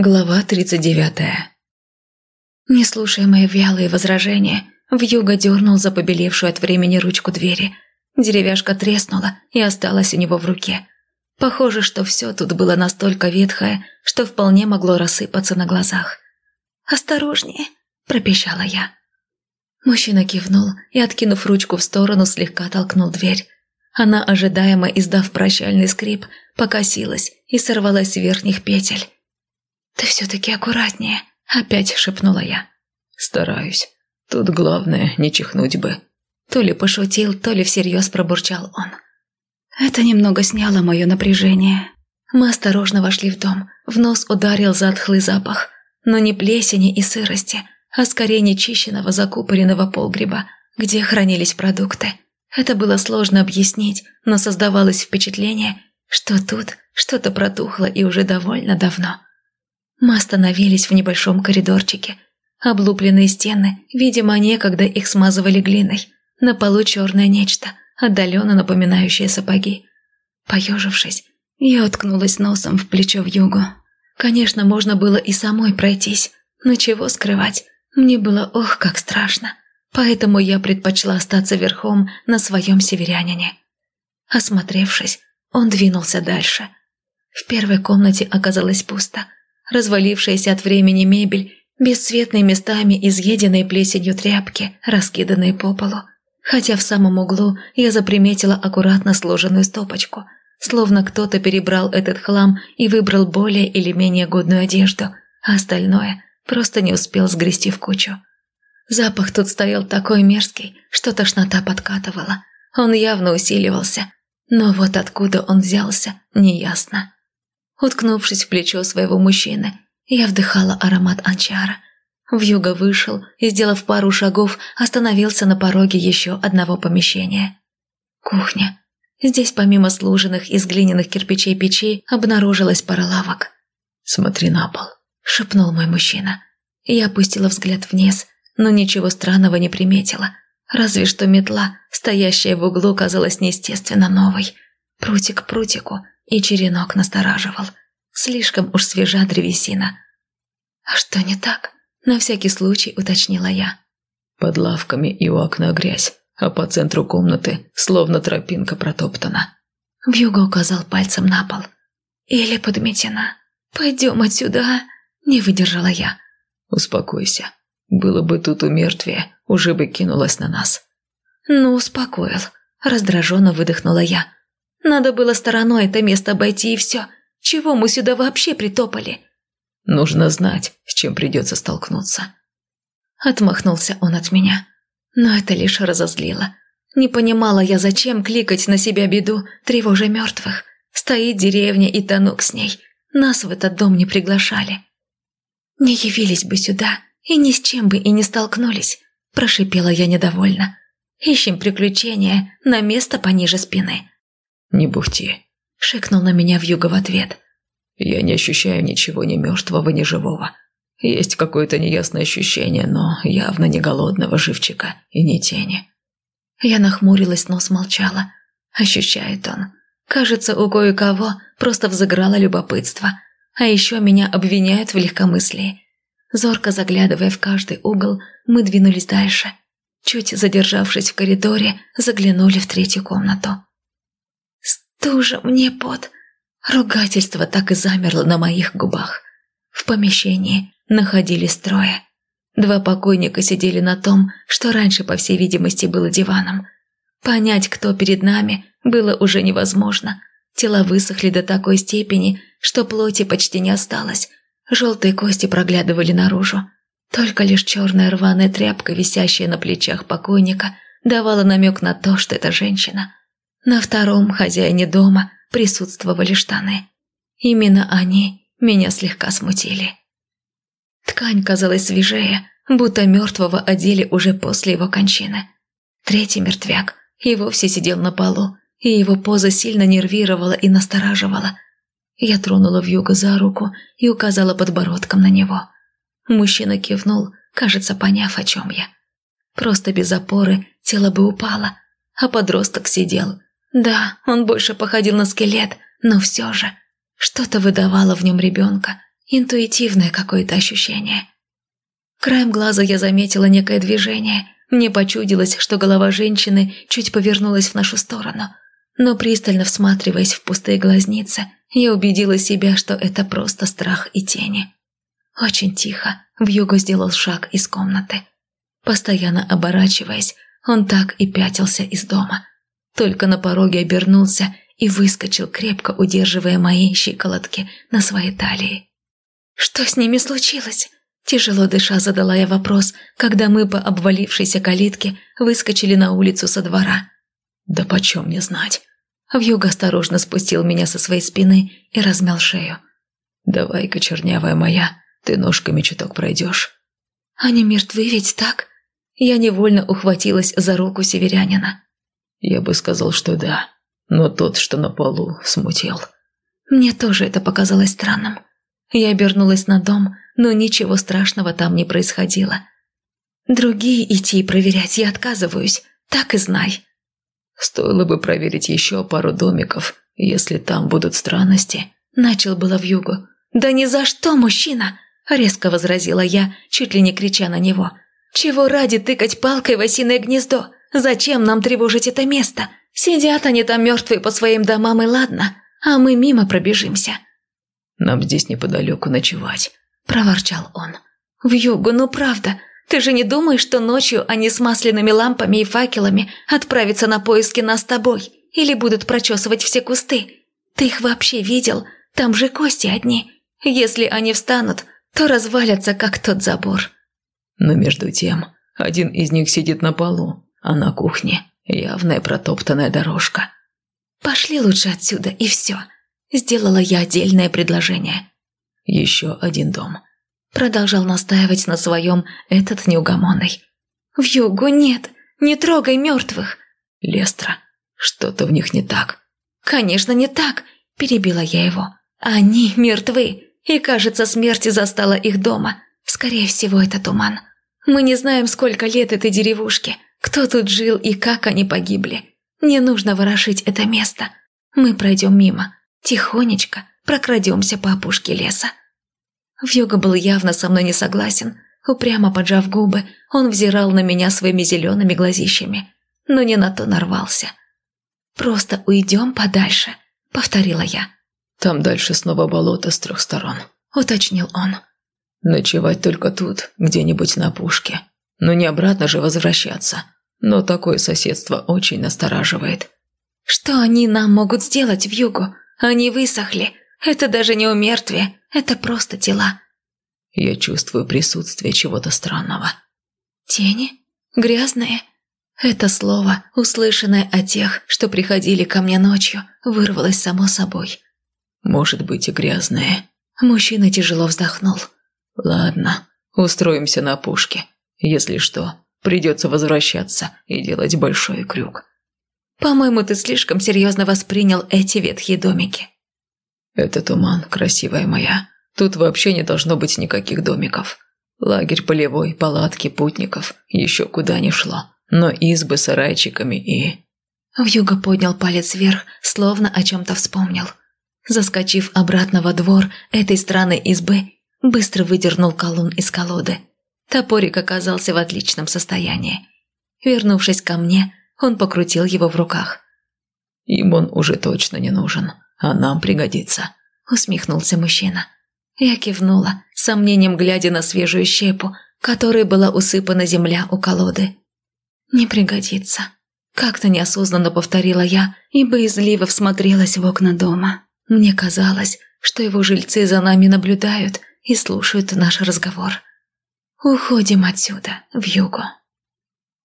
Глава 39 Не слушая мои вялые возражения, Вьюга дернул за побелевшую от времени ручку двери. Деревяшка треснула и осталась у него в руке. Похоже, что все тут было настолько ветхое, что вполне могло рассыпаться на глазах. «Осторожнее!» – пропищала я. Мужчина кивнул и, откинув ручку в сторону, слегка толкнул дверь. Она, ожидаемо издав прощальный скрип, покосилась и сорвалась с верхних петель. «Ты все-таки аккуратнее», — опять шепнула я. «Стараюсь. Тут главное не чихнуть бы». То ли пошутил, то ли всерьез пробурчал он. Это немного сняло мое напряжение. Мы осторожно вошли в дом. В нос ударил затхлый запах. Но не плесени и сырости, а скорее нечищенного закупоренного погреба, где хранились продукты. Это было сложно объяснить, но создавалось впечатление, что тут что-то протухло и уже довольно давно. Мы остановились в небольшом коридорчике. Облупленные стены, видимо, некогда их смазывали глиной. На полу черное нечто, отдаленно напоминающее сапоги. Поежившись, я уткнулась носом в плечо в югу. Конечно, можно было и самой пройтись, но чего скрывать, мне было ох, как страшно. Поэтому я предпочла остаться верхом на своем северянине. Осмотревшись, он двинулся дальше. В первой комнате оказалось пусто – развалившаяся от времени мебель, бесцветные местами изъеденные плесенью тряпки, раскиданные по полу. Хотя в самом углу я заприметила аккуратно сложенную стопочку, словно кто-то перебрал этот хлам и выбрал более или менее годную одежду, а остальное просто не успел сгрести в кучу. Запах тут стоял такой мерзкий, что тошнота подкатывала. Он явно усиливался, но вот откуда он взялся, неясно. Уткнувшись в плечо своего мужчины, я вдыхала аромат анчара. Вьюга вышел и, сделав пару шагов, остановился на пороге еще одного помещения. Кухня. Здесь помимо служенных из глиняных кирпичей печей обнаружилась пара лавок. «Смотри на пол», – шепнул мой мужчина. Я опустила взгляд вниз, но ничего странного не приметила. Разве что метла, стоящая в углу, казалась неестественно новой. Прутик к прутику – и черенок настораживал. Слишком уж свежа древесина. «А что не так?» – на всякий случай уточнила я. Под лавками и у окна грязь, а по центру комнаты словно тропинка протоптана. Вьюга указал пальцем на пол. «Или подметена. Пойдем отсюда, а?» Не выдержала я. «Успокойся. Было бы тут умертвие, уже бы кинулась на нас». «Ну, успокоил», – раздраженно выдохнула я. Надо было стороной это место обойти и все. Чего мы сюда вообще притопали? Нужно знать, с чем придется столкнуться. Отмахнулся он от меня. Но это лишь разозлило. Не понимала я, зачем кликать на себя беду, тревожа мертвых. Стоит деревня и тонук с ней. Нас в этот дом не приглашали. Не явились бы сюда, и ни с чем бы и не столкнулись, прошипела я недовольно. Ищем приключения на место пониже спины. «Не бухти», — шикнул на меня Вьюга в ответ. «Я не ощущаю ничего ни мертвого, ни живого. Есть какое-то неясное ощущение, но явно не голодного живчика и не тени». Я нахмурилась, но смолчала. Ощущает он. Кажется, у кое-кого просто взыграло любопытство. А еще меня обвиняют в легкомыслии. Зорко заглядывая в каждый угол, мы двинулись дальше. Чуть задержавшись в коридоре, заглянули в третью комнату. Стужа мне под... Ругательство так и замерло на моих губах. В помещении находились трое. Два покойника сидели на том, что раньше, по всей видимости, было диваном. Понять, кто перед нами, было уже невозможно. Тела высохли до такой степени, что плоти почти не осталось. Желтые кости проглядывали наружу. Только лишь черная рваная тряпка, висящая на плечах покойника, давала намек на то, что это женщина. На втором хозяине дома присутствовали штаны. Именно они меня слегка смутили. Ткань казалась свежее, будто мертвого одели уже после его кончины. Третий мертвяк и вовсе сидел на полу, и его поза сильно нервировала и настораживала. Я тронула вьюга за руку и указала подбородком на него. Мужчина кивнул, кажется, поняв, о чем я. Просто без опоры тело бы упало, а подросток сидел, да, он больше походил на скелет, но все же что-то выдавало в нем ребенка, интуитивное какое-то ощущение. Краем глаза я заметила некое движение. Мне почудилось, что голова женщины чуть повернулась в нашу сторону. Но пристально всматриваясь в пустые глазницы, я убедила себя, что это просто страх и тени. Очень тихо Вьюго сделал шаг из комнаты. Постоянно оборачиваясь, он так и пятился из дома. Только на пороге обернулся и выскочил, крепко удерживая мои щиколотки на своей талии. «Что с ними случилось?» Тяжело дыша задала я вопрос, когда мы по обвалившейся калитке выскочили на улицу со двора. «Да почем мне знать?» Вьюга осторожно спустил меня со своей спины и размял шею. «Давай-ка, чернявая моя, ты ножками чуток пройдешь». «Они мертвы ведь так?» Я невольно ухватилась за руку северянина. «Я бы сказал, что да, но тот, что на полу, смутил». Мне тоже это показалось странным. Я обернулась на дом, но ничего страшного там не происходило. Другие идти и проверять я отказываюсь, так и знай. Стоило бы проверить еще пару домиков, если там будут странности. Начал было в югу. Да ни за что, мужчина! Резко возразила я, чуть ли не крича на него. Чего ради тыкать палкой в осиное гнездо? Зачем нам тревожить это место? Сидят они там мертвые по своим домам и ладно, а мы мимо пробежимся. Нам здесь неподалеку ночевать проворчал он. «В югу, ну правда, ты же не думаешь, что ночью они с масляными лампами и факелами отправятся на поиски нас с тобой или будут прочесывать все кусты? Ты их вообще видел? Там же кости одни. Если они встанут, то развалятся, как тот забор». Но между тем, один из них сидит на полу, а на кухне явная протоптанная дорожка. «Пошли лучше отсюда, и все», – сделала я отдельное предложение. Еще один дом. Продолжал настаивать на своем этот неугомонный. «В югу нет, не трогай мертвых!» «Лестра, что-то в них не так». «Конечно, не так!» – перебила я его. «Они мертвы, и, кажется, смерть застала их дома. Скорее всего, это туман. Мы не знаем, сколько лет этой деревушке, кто тут жил и как они погибли. Не нужно ворошить это место. Мы пройдем мимо, тихонечко прокрадемся по опушке леса. Вьюга был явно со мной не согласен. Упрямо поджав губы, он взирал на меня своими зелеными глазищами. Но не на то нарвался. «Просто уйдем подальше», — повторила я. «Там дальше снова болото с трех сторон», — уточнил он. «Ночевать только тут, где-нибудь на пушке. Но не обратно же возвращаться. Но такое соседство очень настораживает». «Что они нам могут сделать в югу? Они высохли. Это даже не умертвие, это просто тела. Я чувствую присутствие чего-то странного. Тени? Грязные? Это слово, услышанное о тех, что приходили ко мне ночью, вырвалось само собой. Может быть и грязные. Мужчина тяжело вздохнул. Ладно, устроимся на пушке. Если что, придется возвращаться и делать большой крюк. По-моему, ты слишком серьезно воспринял эти ветхие домики. «Это туман, красивая моя. Тут вообще не должно быть никаких домиков. Лагерь полевой, палатки путников, еще куда ни шло. Но избы с сарайчиками и...» Вьюга поднял палец вверх, словно о чем-то вспомнил. Заскочив обратно во двор этой странной избы, быстро выдернул колун из колоды. Топорик оказался в отличном состоянии. Вернувшись ко мне, он покрутил его в руках. «Им он уже точно не нужен а нам пригодится», — усмехнулся мужчина. Я кивнула, сомнением глядя на свежую щепу, которой была усыпана земля у колоды. «Не пригодится», — как-то неосознанно повторила я и боязливо всмотрелась в окна дома. Мне казалось, что его жильцы за нами наблюдают и слушают наш разговор. «Уходим отсюда, в югу».